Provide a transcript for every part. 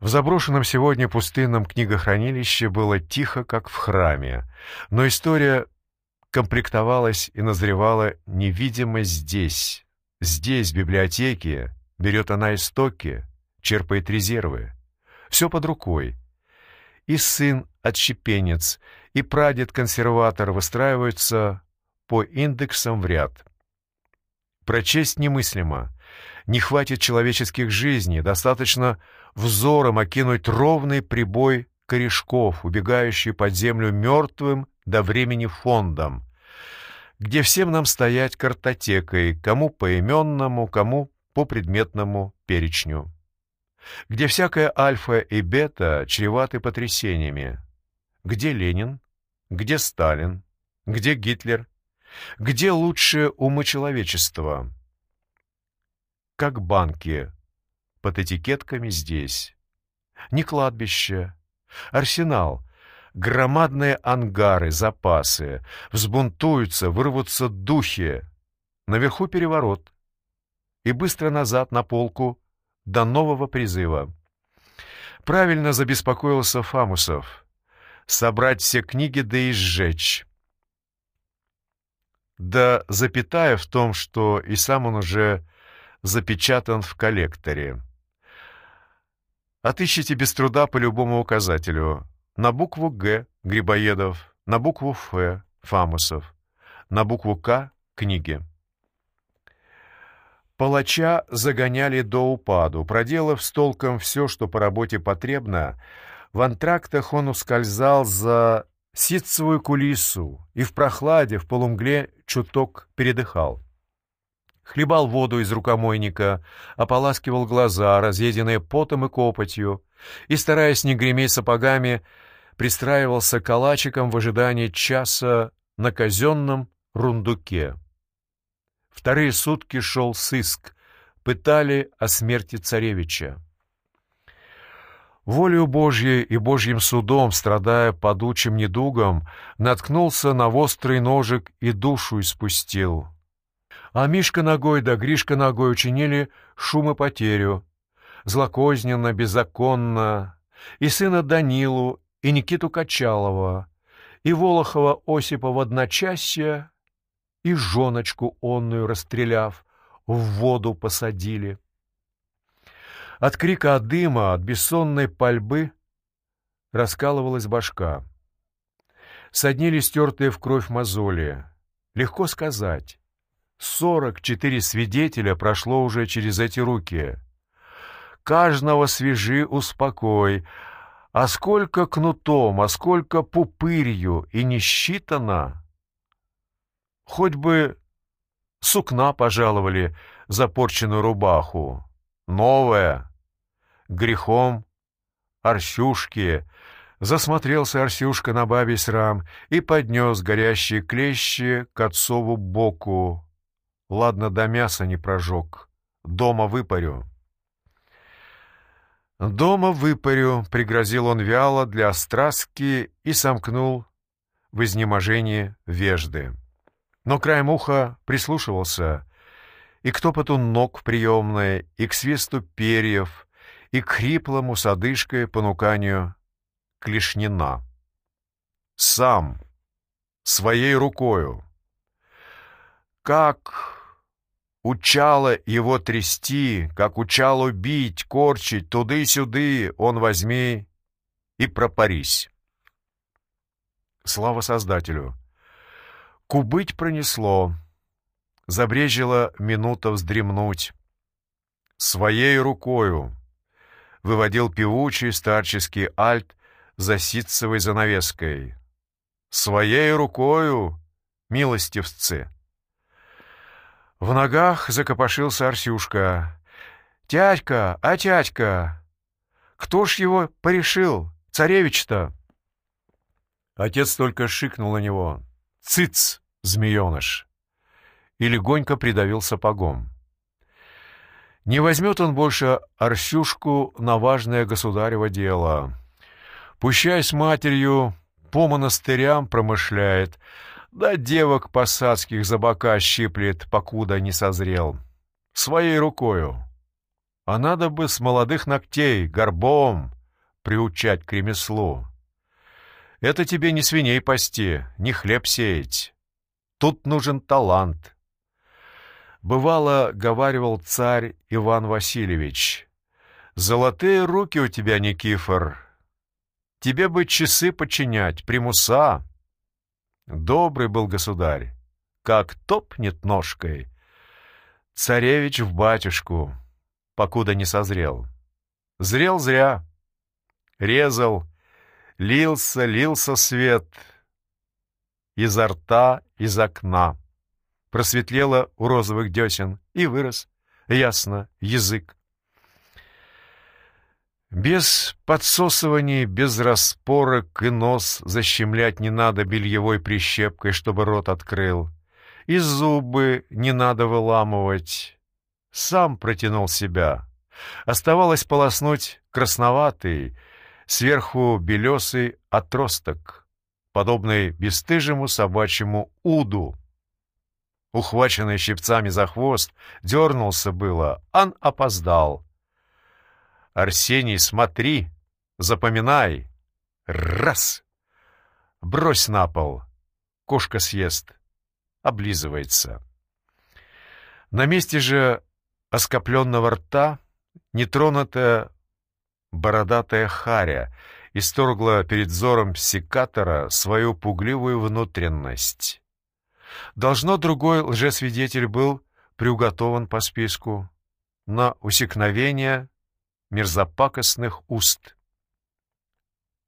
В заброшенном сегодня пустынном книгохранилище было тихо, как в храме, но история комплектовалась и назревала невидимо здесь. Здесь, в библиотеке, берет она истоки, черпает резервы. Все под рукой. И сын отщепенец, и прадед-консерватор выстраиваются по индексам в ряд. Прочесть немыслимо. Не хватит человеческих жизней, достаточно взором окинуть ровный прибой корешков, убегающий под землю мертвым до времени фондом, где всем нам стоять картотекой, кому по именному, кому по предметному перечню, где всякая альфа и бета чреваты потрясениями, где Ленин, где Сталин, где Гитлер, где лучшие умы человечества, как банки под этикетками здесь. Не кладбище, арсенал, громадные ангары, запасы, взбунтуются, вырвутся духи. Наверху переворот. И быстро назад на полку до нового призыва. Правильно забеспокоился Фамусов. Собрать все книги да и сжечь. Да запятая в том, что и сам он уже запечатан в коллекторе. Отыщите без труда по любому указателю. На букву «Г» — Грибоедов, на букву «Ф» — Фамусов, на букву «К» — книги. Палача загоняли до упаду. Проделав с толком все, что по работе потребно, в антрактах он ускользал за ситцевую кулису и в прохладе, в полумгле чуток передыхал хлебал воду из рукомойника, ополаскивал глаза, разъеденные потом и копотью, и, стараясь не греметь сапогами, пристраивался калачиком в ожидании часа на казенном рундуке. Вторые сутки шел сыск, пытали о смерти царевича. Волею Божьей и Божьим судом, страдая подучим недугом, наткнулся на острый ножик и душу испустил — а Мишка ногой да Гришка ногой учинили шум и потерю. Злокозненно, беззаконно. И сына Данилу, и Никиту Качалова, и Волохова Осипа в одночасье, и жоночку онную расстреляв, в воду посадили. От крика от дыма, от бессонной пальбы раскалывалась башка. Соднили стертые в кровь мозоли. Легко сказать. Сорок четыре свидетеля прошло уже через эти руки. Каждого свежи, успокой. А сколько кнутом, а сколько пупырью, и не считано. Хоть бы сукна пожаловали за порченную рубаху. Новая. Грехом. Арсюшки. Засмотрелся Арсюшка на бабий срам и поднес горящие клещи к отцову боку. Ладно, до мяса не прожег. Дома выпарю. «Дома выпарю», — пригрозил он вяло для остраски и сомкнул в изнеможении вежды. Но краем уха прислушивался и к топоту ног в приемной, и к свисту перьев, и к хриплому с понуканию клешнина. Сам, своей рукою. Как Учало его трясти, как учало бить, корчить, туды-сюды, он возьми и пропарись. Слава Создателю! Кубыть пронесло, забрежила минута вздремнуть. Своей рукою выводил певучий старческий альт за ситцевой занавеской. Своей рукою, милостивцы! В ногах закопошился Арсюшка. «Тятька, а тятька! Кто ж его порешил, царевич-то?» Отец только шикнул на него. «Цыц, змееныш!» И легонько придавил сапогом. Не возьмет он больше Арсюшку на важное государево дело. Пущай с матерью по монастырям промышляет — да девок посадских за бока щиплет, покуда не созрел. Своей рукою. А надо бы с молодых ногтей, горбом, приучать к ремеслу. Это тебе не свиней пасти, не хлеб сеять. Тут нужен талант. Бывало, говаривал царь Иван Васильевич, «Золотые руки у тебя, Никифор. Тебе бы часы подчинять, примуса». Добрый был государь, как топнет ножкой. Царевич в батюшку, покуда не созрел. Зрел зря. Резал, лился, лился свет. Изо рта, из окна. Просветлело у розовых десен и вырос, ясно, язык. Без подсосываний, без распорок и нос защемлять не надо бельевой прищепкой, чтобы рот открыл. И зубы не надо выламывать. Сам протянул себя. Оставалось полоснуть красноватый, сверху белесый отросток, подобный бесстыжему собачьему уду. Ухваченный щипцами за хвост, дернулся было, ан опоздал — Арсений, смотри, запоминай. Раз! Брось на пол. Кошка съест. Облизывается. На месте же оскопленного рта нетронутая бородатая харя исторгла перед взором секатора свою пугливую внутренность. Должно другой лжесвидетель был приуготован по списку на усекновение мерзопакостных уст.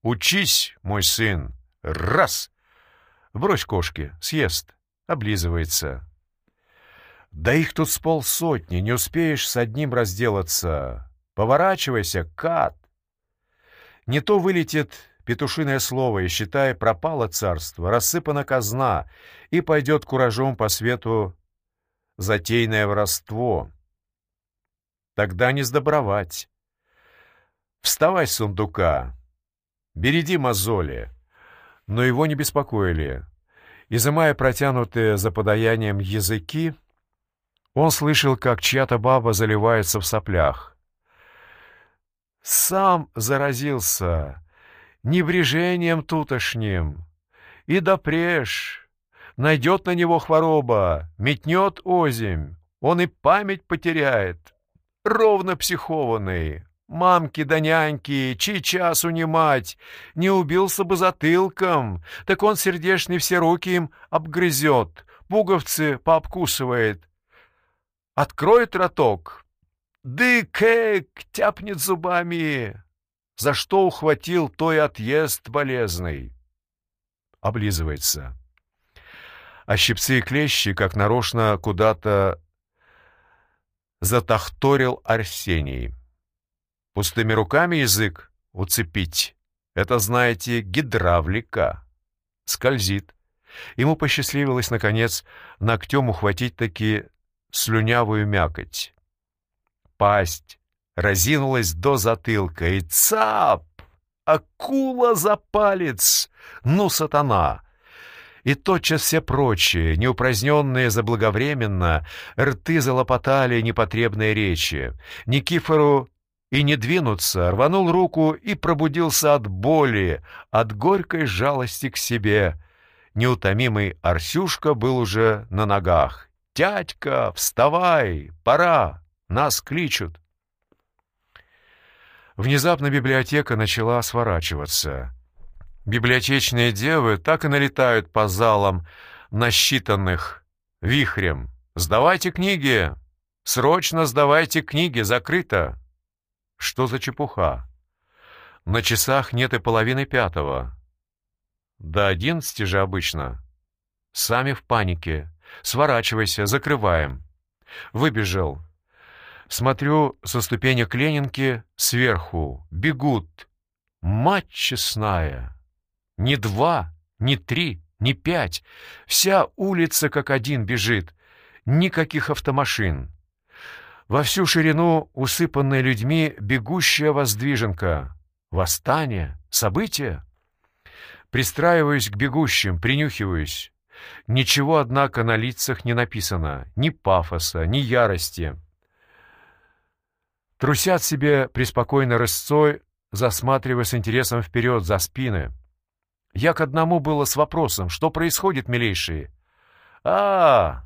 «Учись, мой сын! Раз!» Брось кошки, съест, облизывается. Да их тут с полсотни, не успеешь с одним разделаться. Поворачивайся, кат! Не то вылетит петушиное слово, и, считай, пропало царство, рассыпана казна, и пойдет куражом по свету затейное воровство. Тогда не сдобровать. «Вставай с сундука! Береди мозоли!» Но его не беспокоили. Изымая протянутые за подаянием языки, он слышал, как чья-то баба заливается в соплях. Сам заразился небрежением тутошним. И допреж найдет на него хвороба, метнет озимь, он и память потеряет. Ровно психованный, Мамки да няньки, чей час унимать? Не убился бы затылком, так он сердечный все руки им обгрызет, пуговцы пообкусывает. Откроет роток, дык-эк, тяпнет зубами. За что ухватил, то и отъезд болезный. Облизывается. А щипцы и клещи, как нарочно, куда-то затахторил Арсений. Пустыми руками язык уцепить — это, знаете, гидравлика. Скользит. Ему посчастливилось, наконец, ногтем ухватить таки слюнявую мякоть. Пасть разинулась до затылка, и цап! Акула за палец! Ну, сатана! И тотчас все прочие, неупраздненные заблаговременно, рты залопотали непотребные речи. Никифору и не двинуться, рванул руку и пробудился от боли, от горькой жалости к себе. Неутомимый Арсюшка был уже на ногах. «Тятька, вставай! Пора! Нас кличут!» Внезапно библиотека начала сворачиваться. Библиотечные девы так и налетают по залам, насчитанных вихрем. «Сдавайте книги! Срочно сдавайте книги! Закрыто!» Что за чепуха? На часах нет и половины пятого. До одиннадцати же обычно. Сами в панике. Сворачивайся, закрываем. Выбежал. Смотрю, со ступенек Ленинки сверху бегут. Мать честная! Не два, не три, не пять. Вся улица как один бежит. Никаких автомашин. Во всю ширину усыпанная людьми бегущая воздвиженка. Восстание? Событие? Пристраиваюсь к бегущим, принюхиваюсь. Ничего, однако, на лицах не написано. Ни пафоса, ни ярости. Трусят себе преспокойно рысцой, засматривая с интересом вперед, за спины. Я к одному было с вопросом, что происходит, милейшие? а,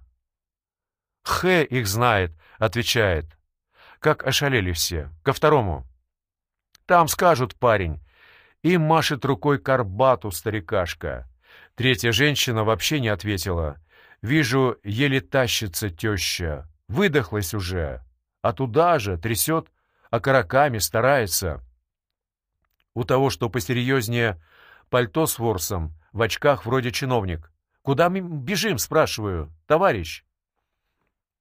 Х их знает, отвечает. Как ошалели все. Ко второму. Там скажут, парень. И машет рукой Карбату старикашка. Третья женщина вообще не ответила. Вижу, еле тащится теща. Выдохлась уже. А туда же трясет окороками, старается. У того, что посерьезнее, пальто с ворсом, в очках вроде чиновник. «Куда мы бежим?» — спрашиваю. «Товарищ».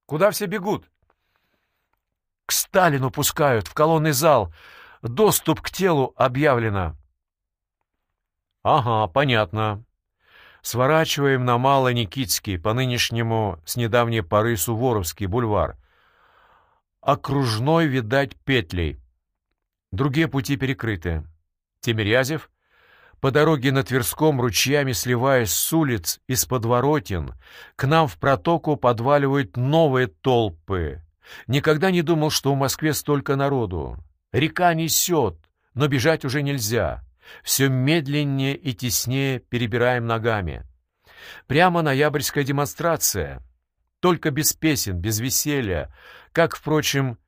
«Куда все бегут?» «К Сталину пускают, в колонный зал. Доступ к телу объявлено». «Ага, понятно. Сворачиваем на Мало-Никитский, по-нынешнему с недавней поры Суворовский бульвар. Окружной, видать, петлей. Другие пути перекрыты. Тимирязев, по дороге на Тверском, ручьями сливаясь с улиц, из подворотен, к нам в протоку подваливают новые толпы. Никогда не думал, что в Москве столько народу. Река несет, но бежать уже нельзя. Все медленнее и теснее перебираем ногами. Прямо ноябрьская демонстрация. Только без песен, без веселья. Как, впрочем,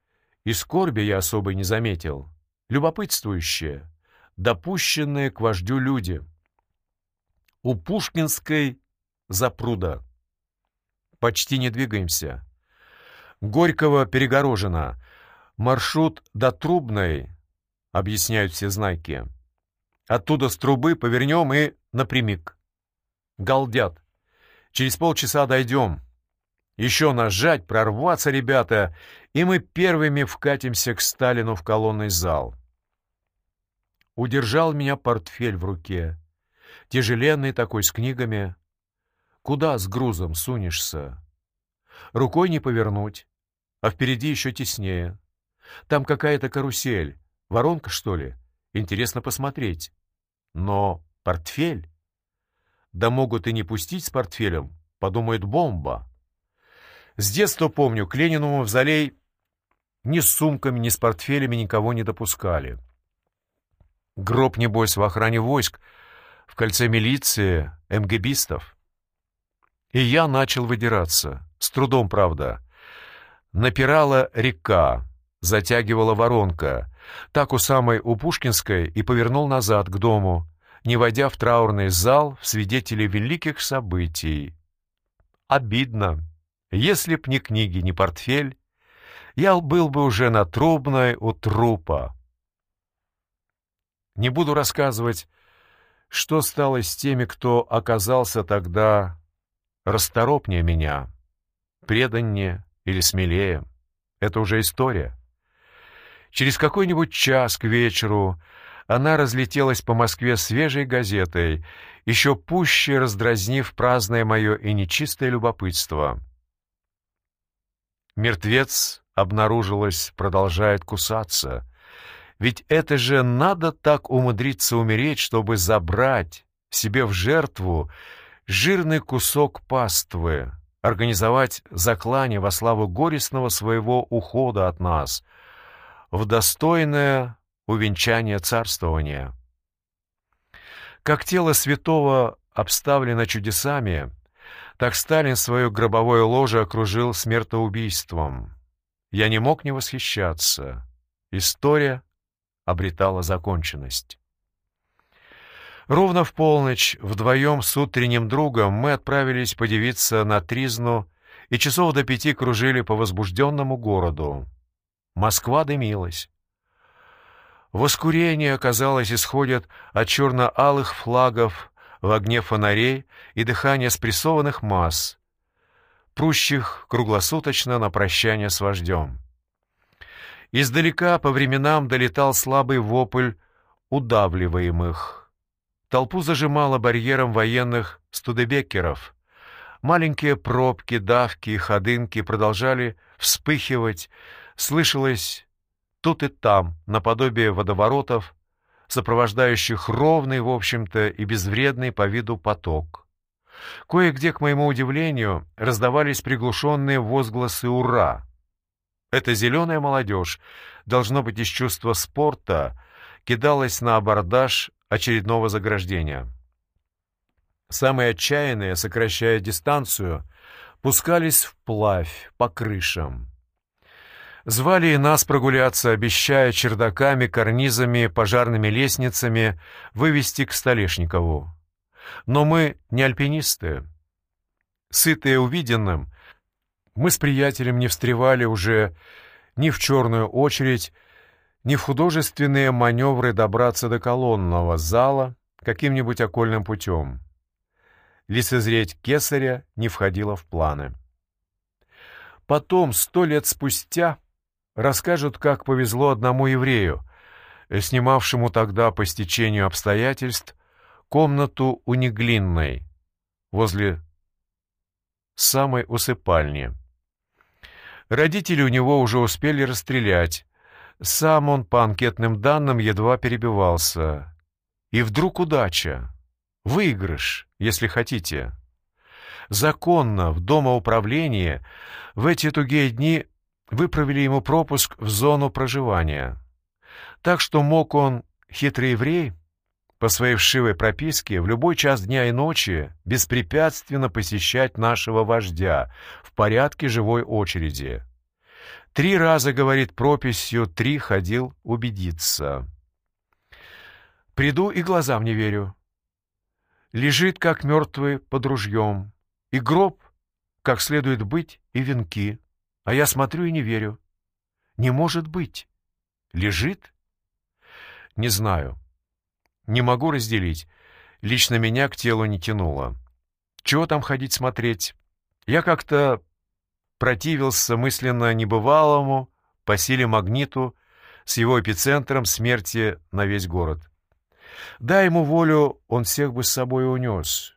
и скорби я особо не заметил. Любопытствующие, допущенные к вождю люди. У Пушкинской запруда. Почти не двигаемся. Горького перегорожено. Маршрут до Трубной, объясняют все знайки. Оттуда с трубы повернем и напрямик. Галдят. Через полчаса дойдем. Еще нажать, прорваться, ребята, и мы первыми вкатимся к Сталину в колонный зал. Удержал меня портфель в руке, тяжеленный такой, с книгами. Куда с грузом сунешься? Рукой не повернуть, а впереди еще теснее. Там какая-то карусель, воронка, что ли? Интересно посмотреть. Но портфель? Да могут и не пустить с портфелем, подумает бомба. С детства помню, к Ленину в мавзолей ни с сумками, ни с портфелями никого не допускали. Гроб, небось, в охране войск, в кольце милиции, МГБистов. И я начал выдираться, с трудом, правда. Напирала река, затягивала воронка. Так у самой у Пушкинской и повернул назад к дому, не войдя в траурный зал в свидетели великих событий. Обидно. Если б ни книги, ни портфель, я был бы уже на трубной у трупа. Не буду рассказывать, что стало с теми, кто оказался тогда расторопнее меня, преданнее или смелее. Это уже история. Через какой-нибудь час к вечеру она разлетелась по Москве свежей газетой, еще пуще раздразнив праздное мое и нечистое любопытство. Мертвец, обнаружилось, продолжает кусаться. Ведь это же надо так умудриться умереть, чтобы забрать себе в жертву жирный кусок паствы, организовать заклание во славу горестного своего ухода от нас — в достойное увенчание царствования. Как тело святого обставлено чудесами, так Сталин свое гробовое ложе окружил смертоубийством. Я не мог не восхищаться. История обретала законченность. Ровно в полночь вдвоем с утренним другом мы отправились подивиться на Тризну и часов до пяти кружили по возбужденному городу. Москва дымилась. Воскурение, казалось, исходит от черно-алых флагов в огне фонарей и дыхания спрессованных масс, прущих круглосуточно на прощание с вождем. Издалека по временам долетал слабый вопль удавливаемых. Толпу зажимало барьером военных студебекеров. Маленькие пробки, давки и ходынки продолжали вспыхивать, слышалось тут и там, наподобие водоворотов, сопровождающих ровный, в общем-то, и безвредный по виду поток. Кое-где, к моему удивлению, раздавались приглушенные возгласы «Ура!». Эта зеленая молодежь, должно быть из чувства спорта, кидалась на абордаж очередного заграждения. Самые отчаянные, сокращая дистанцию, пускались вплавь по крышам. Звали и нас прогуляться, обещая чердаками, карнизами, пожарными лестницами вывести к Столешникову. Но мы не альпинисты. Сытые увиденным, мы с приятелем не встревали уже ни в черную очередь, ни в художественные маневры добраться до колонного зала каким-нибудь окольным путем. Лицезреть кесаря не входило в планы. Потом, сто лет спустя, расскажут, как повезло одному еврею, снимавшему тогда по стечению обстоятельств комнату у Неглинной возле самой усыпальни. Родители у него уже успели расстрелять. Сам он, по анкетным данным, едва перебивался. И вдруг удача. Выигрыш, если хотите. Законно в домоуправлении в эти тугие дни выправили ему пропуск в зону проживания. Так что мог он, хитрый еврей, по своей вшивой прописке в любой час дня и ночи беспрепятственно посещать нашего вождя в порядке живой очереди. Три раза, говорит прописью, три ходил убедиться. Приду и глазам не верю. Лежит, как мертвый, под ружьем, и гроб, как следует быть, и венки. А я смотрю и не верю. Не может быть. Лежит? Не знаю. Не могу разделить. Лично меня к телу не тянуло. Чего там ходить смотреть? Я как-то противился мысленно небывалому по силе магниту с его эпицентром смерти на весь город. Дай ему волю, он всех бы с собой унес.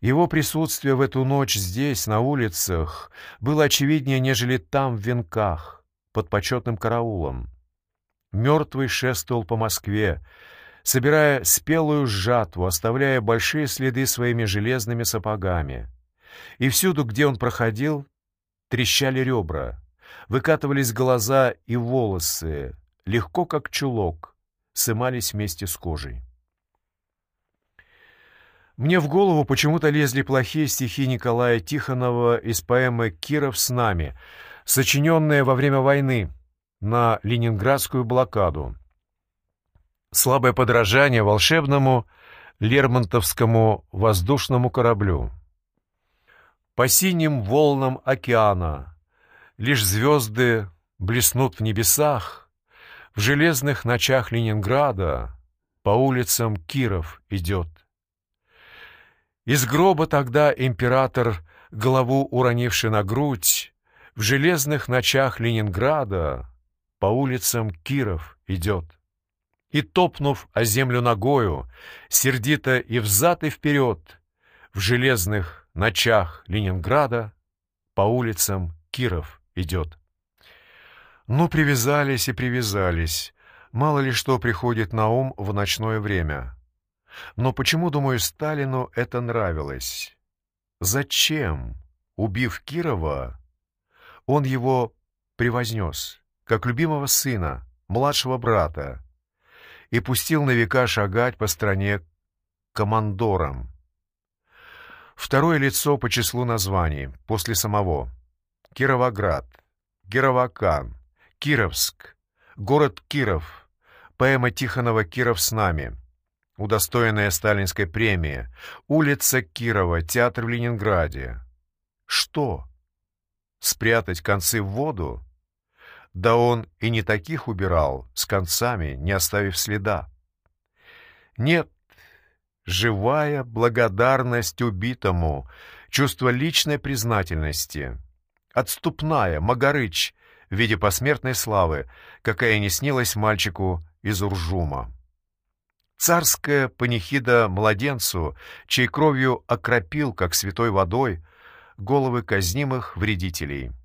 Его присутствие в эту ночь здесь, на улицах, было очевиднее, нежели там, в венках, под почетным караулом. Мертвый шествовал по Москве, собирая спелую жатву, оставляя большие следы своими железными сапогами. И всюду, где он проходил, трещали ребра, выкатывались глаза и волосы, легко как чулок, сымались вместе с кожей. Мне в голову почему-то лезли плохие стихи Николая Тихонова из поэмы «Киров с нами», сочиненные во время войны на ленинградскую блокаду слабое подражание волшебному Лермонтовскому воздушному кораблю. По синим волнам океана лишь звезды блеснут в небесах, в железных ночах Ленинграда по улицам Киров идет. Из гроба тогда император, голову уронивший на грудь, в железных ночах Ленинграда по улицам Киров идет и, топнув о землю ногою, сердито и взад и вперед, в железных ночах Ленинграда по улицам Киров идет. Ну, привязались и привязались. Мало ли что приходит на ум в ночное время. Но почему, думаю, Сталину это нравилось? Зачем, убив Кирова, он его превознес, как любимого сына, младшего брата, и пустил на века шагать по стране командором. Второе лицо по числу названий, после самого. Кировоград, Кировакан, Кировск, город Киров, поэма Тихонова «Киров с нами», удостоенная сталинской премии, улица Кирова, театр в Ленинграде. Что? Спрятать концы в воду? Да он и не таких убирал, с концами, не оставив следа. Нет, живая благодарность убитому, чувство личной признательности, отступная, Магарыч, в виде посмертной славы, какая не снилась мальчику из Уржума. Царская панихида младенцу, чей кровью окропил, как святой водой, головы казнимых вредителей —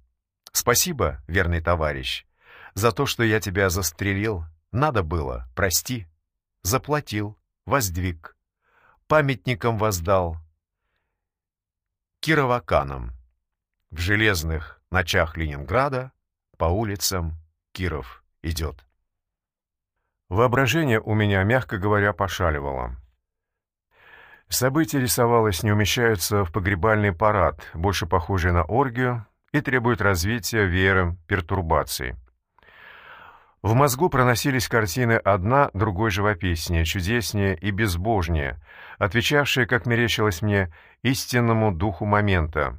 Спасибо, верный товарищ, за то, что я тебя застрелил. Надо было, прости. Заплатил, воздвиг, памятником воздал. Кироваканам в железных ночах Ленинграда по улицам Киров идет. Воображение у меня, мягко говоря, пошаливало. События рисовалось не умещаются в погребальный парад, больше похожий на оргию, и требуют развития веры, пертурбаций. В мозгу проносились картины одна другой живописнее, чудеснее и безбожнее, отвечавшие, как мерещилось мне, истинному духу момента.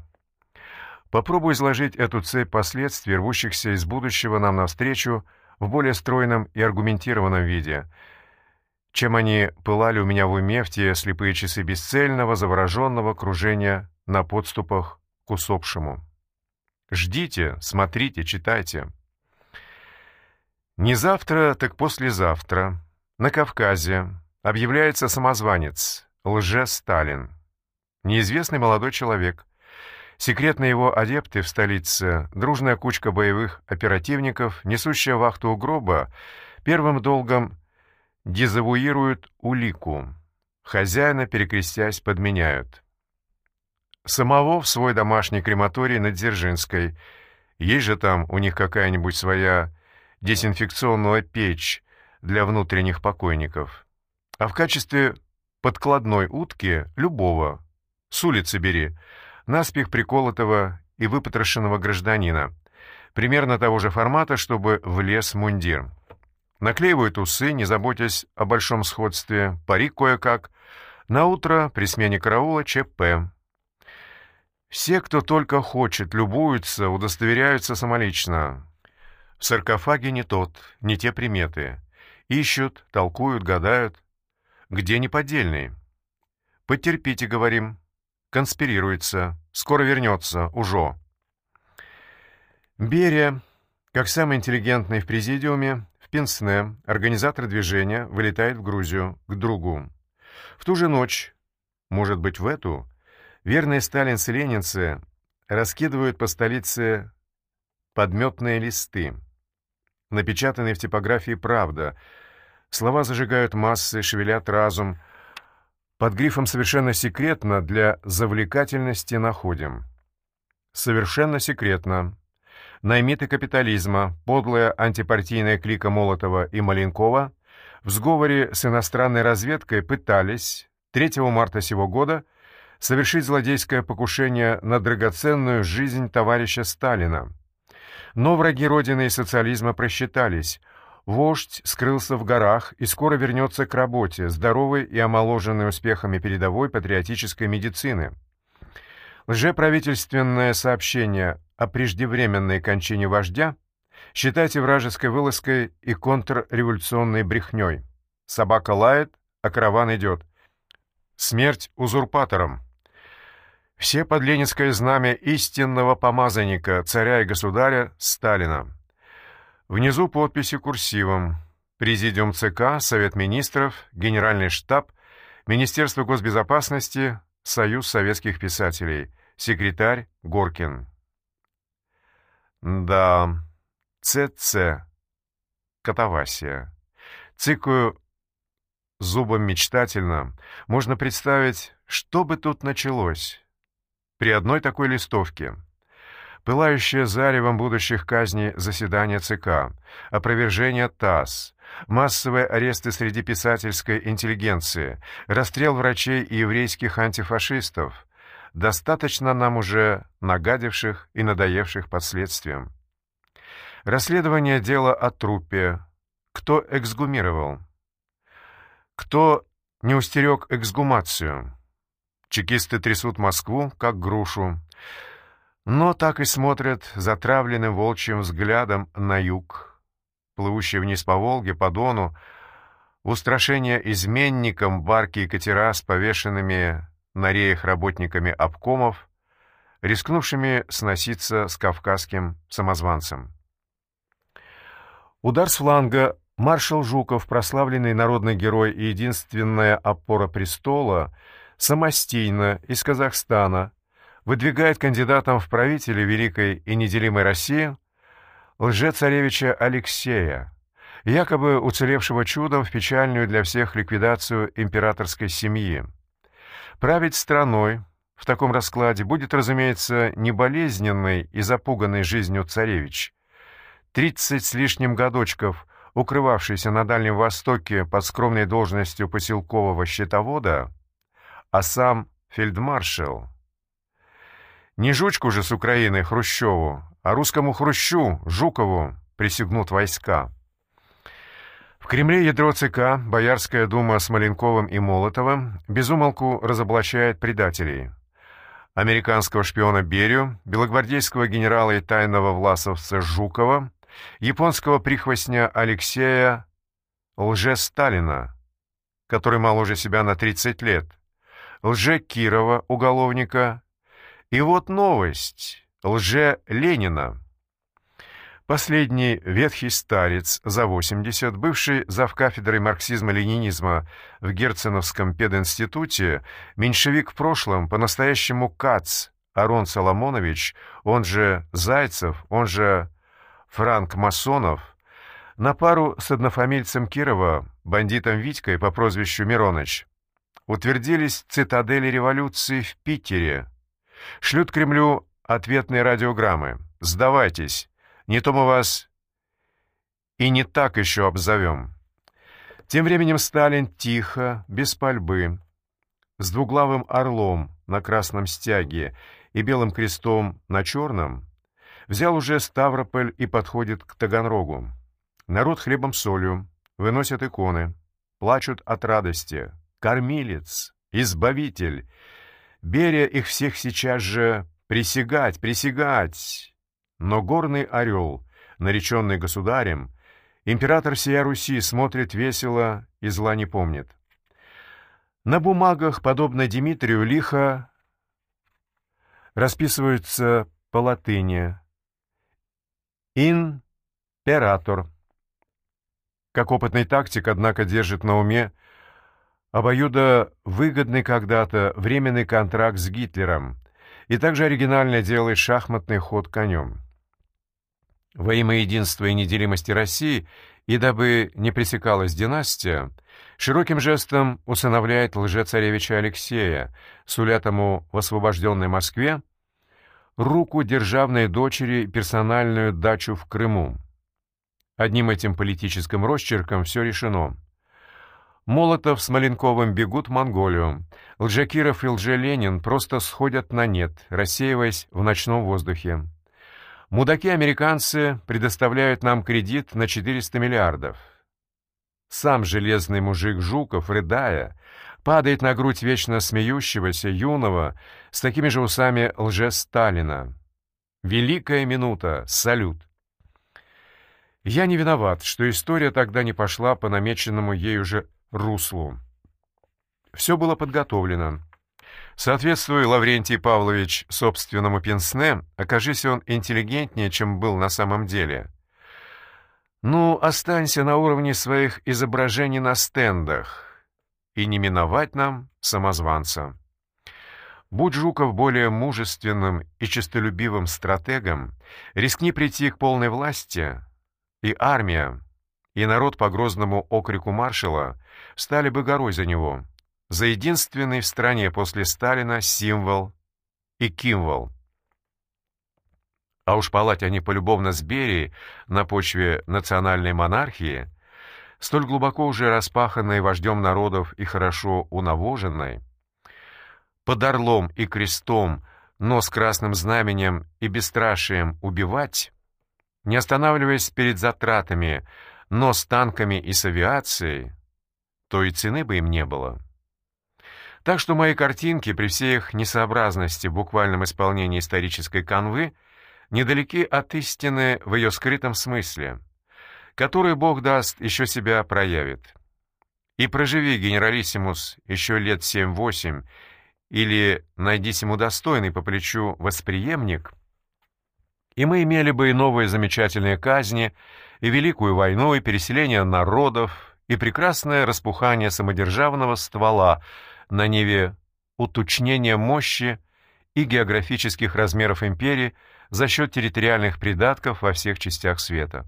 Попробую изложить эту цепь последствий, рвущихся из будущего нам навстречу, в более стройном и аргументированном виде, чем они пылали у меня в уме в те слепые часы бесцельного, завороженного кружения на подступах к усопшему. Ждите, смотрите, читайте. Не завтра, так послезавтра. На Кавказе объявляется самозванец, лже-Сталин. Неизвестный молодой человек. Секретные его адепты в столице, дружная кучка боевых оперативников, несущая вахту у гроба, первым долгом дезавуируют улику. Хозяина, перекрестясь, подменяют. Самого в свой домашний крематорий на Дзержинской. Есть же там у них какая-нибудь своя дезинфекционная печь для внутренних покойников. А в качестве подкладной утки любого, с улицы бери, наспех приколотого и выпотрошенного гражданина, примерно того же формата, чтобы влез мундир. Наклеивают усы, не заботясь о большом сходстве, парик кое-как. На утро при смене караула ЧП. Все, кто только хочет, любуются, удостоверяются самолично. В саркофаге не тот, не те приметы. Ищут, толкуют, гадают. Где неподдельный? Потерпите, говорим. Конспирируется. Скоро вернется, уже. Берия, как самый интеллигентный в президиуме, в Пенсне, организатор движения, вылетает в Грузию, к другу. В ту же ночь, может быть, в эту, Верные сталинцы-ленинцы раскидывают по столице подметные листы, напечатанные в типографии «Правда». Слова зажигают массы, шевелят разум. Под грифом «Совершенно секретно» для завлекательности находим. Совершенно секретно. Наймиты капитализма, подлая антипартийная клика Молотова и Маленкова в сговоре с иностранной разведкой пытались 3 марта сего года – совершить злодейское покушение на драгоценную жизнь товарища Сталина. Но враги Родины и социализма просчитались. Вождь скрылся в горах и скоро вернется к работе, здоровый и омоложенный успехами передовой патриотической медицины. Лжеправительственное сообщение о преждевременной кончине вождя считайте вражеской вылазкой и контрреволюционной брехней. Собака лает, а караван идет. Смерть узурпаторам. Все под ленинское знамя истинного помазанника, царя и государя Сталина. Внизу подписи курсивом. Президиум ЦК, Совет министров, Генеральный штаб, Министерство госбезопасности, Союз советских писателей, секретарь Горкин. Да, ЦЦ, Катавасия. Цикую зубом мечтательно, можно представить, что бы тут началось при одной такой листовке. Пылающее заревом будущих казней заседания ЦК, опровержение ТАСС, массовые аресты среди писательской интеллигенции, расстрел врачей и еврейских антифашистов. Достаточно нам уже нагадивших и надоевших последствиям. Расследование дела о трупе. Кто эксгумировал? Кто не устерег эксгумацию? Чекисты трясут Москву, как грушу, но так и смотрят затравленным волчьим взглядом на юг, плывущий вниз по Волге, по Дону, устрашение изменникам барки и катера с повешенными на реях работниками обкомов, рискнувшими сноситься с кавказским самозванцем. Удар с фланга маршал Жуков, прославленный народный герой и единственная опора престола — самостийно из Казахстана выдвигает кандидатом в правители Великой и неделимой России лже-царевича Алексея, якобы уцелевшего чудом в печальную для всех ликвидацию императорской семьи. Править страной в таком раскладе будет, разумеется, не болезненный и запуганный жизнью царевич. тридцать с лишним годочков, укрывавшийся на Дальнем Востоке под скромной должностью поселкового счетовода, а сам фельдмаршал. Не жучку же с Украины Хрущеву, а русскому Хрущу, Жукову, присягнут войска. В Кремле ядро ЦК, Боярская дума с Маленковым и Молотовым безумолку разоблачает предателей. Американского шпиона Берию, белогвардейского генерала и тайного власовца Жукова, японского прихвостня Алексея лже-Сталина, который моложе себя на 30 лет, лже-Кирова, уголовника, и вот новость, лже-Ленина. Последний ветхий старец за 80, бывший завкафедрой марксизма-ленинизма в Герценовском пединституте, меньшевик в прошлом, по-настоящему Кац, Арон Соломонович, он же Зайцев, он же Франк Масонов, на пару с однофамильцем Кирова, бандитом Витькой по прозвищу Мироныч, утвердились цитадели революции в Питере, шлют Кремлю ответные радиограммы «Сдавайтесь, не то мы вас и не так еще обзовем». Тем временем Сталин тихо, без пальбы, с двуглавым орлом на красном стяге и белым крестом на черном, Взял уже Ставрополь и подходит к Таганрогу. Народ хлебом солью, выносят иконы, плачут от радости. Кормилец, избавитель. Беря их всех сейчас же присягать, присягать. Но горный орел, нареченный государем, император сия Руси смотрит весело и зла не помнит. На бумагах, подобно Дмитрию, лихо расписываются по латыни Император. Как опытный тактик, однако, держит на уме обоюдо выгодный когда-то временный контракт с Гитлером и также оригинально делает шахматный ход конем. Во имя единства и неделимости России и дабы не пресекалась династия, широким жестом усыновляет лжецаревича Алексея, суля тому в освобожденной Москве руку державной дочери персональную дачу в Крыму. Одним этим политическим росчерком все решено. Молотов с Маленковым бегут в Монголию. Лжекиров и Лже-Ленин просто сходят на нет, рассеиваясь в ночном воздухе. Мудаки-американцы предоставляют нам кредит на 400 миллиардов. Сам железный мужик Жуков, рыдая, падает на грудь вечно смеющегося, юного, с такими же усами лже-Сталина. Великая минута, салют. Я не виноват, что история тогда не пошла по намеченному ею же руслу. Все было подготовлено. Соответствуя Лаврентий Павлович собственному пенсне, окажись он интеллигентнее, чем был на самом деле. Ну, останься на уровне своих изображений на стендах и не миновать нам самозванца. Будь Жуков более мужественным и честолюбивым стратегом, рискни прийти к полной власти, и армия, и народ по грозному окрику маршала стали бы горой за него, за единственный в стране после Сталина символ и кимвол. А уж палать они полюбовно с Берией на почве национальной монархии — столь глубоко уже распаханной вождем народов и хорошо унавоженной, под орлом и крестом, но с красным знаменем и бесстрашием убивать, не останавливаясь перед затратами, но с танками и с авиацией, то и цены бы им не было. Так что мои картинки, при всей их несообразности в буквальном исполнении исторической канвы, недалеки от истины в ее скрытом смысле — который, Бог даст, еще себя проявит. И проживи, генералиссимус, еще лет семь-восемь, или найдись ему достойный по плечу восприемник, и мы имели бы и новые замечательные казни, и Великую войну, и переселение народов, и прекрасное распухание самодержавного ствола на неве уточнения мощи и географических размеров империи за счет территориальных придатков во всех частях света.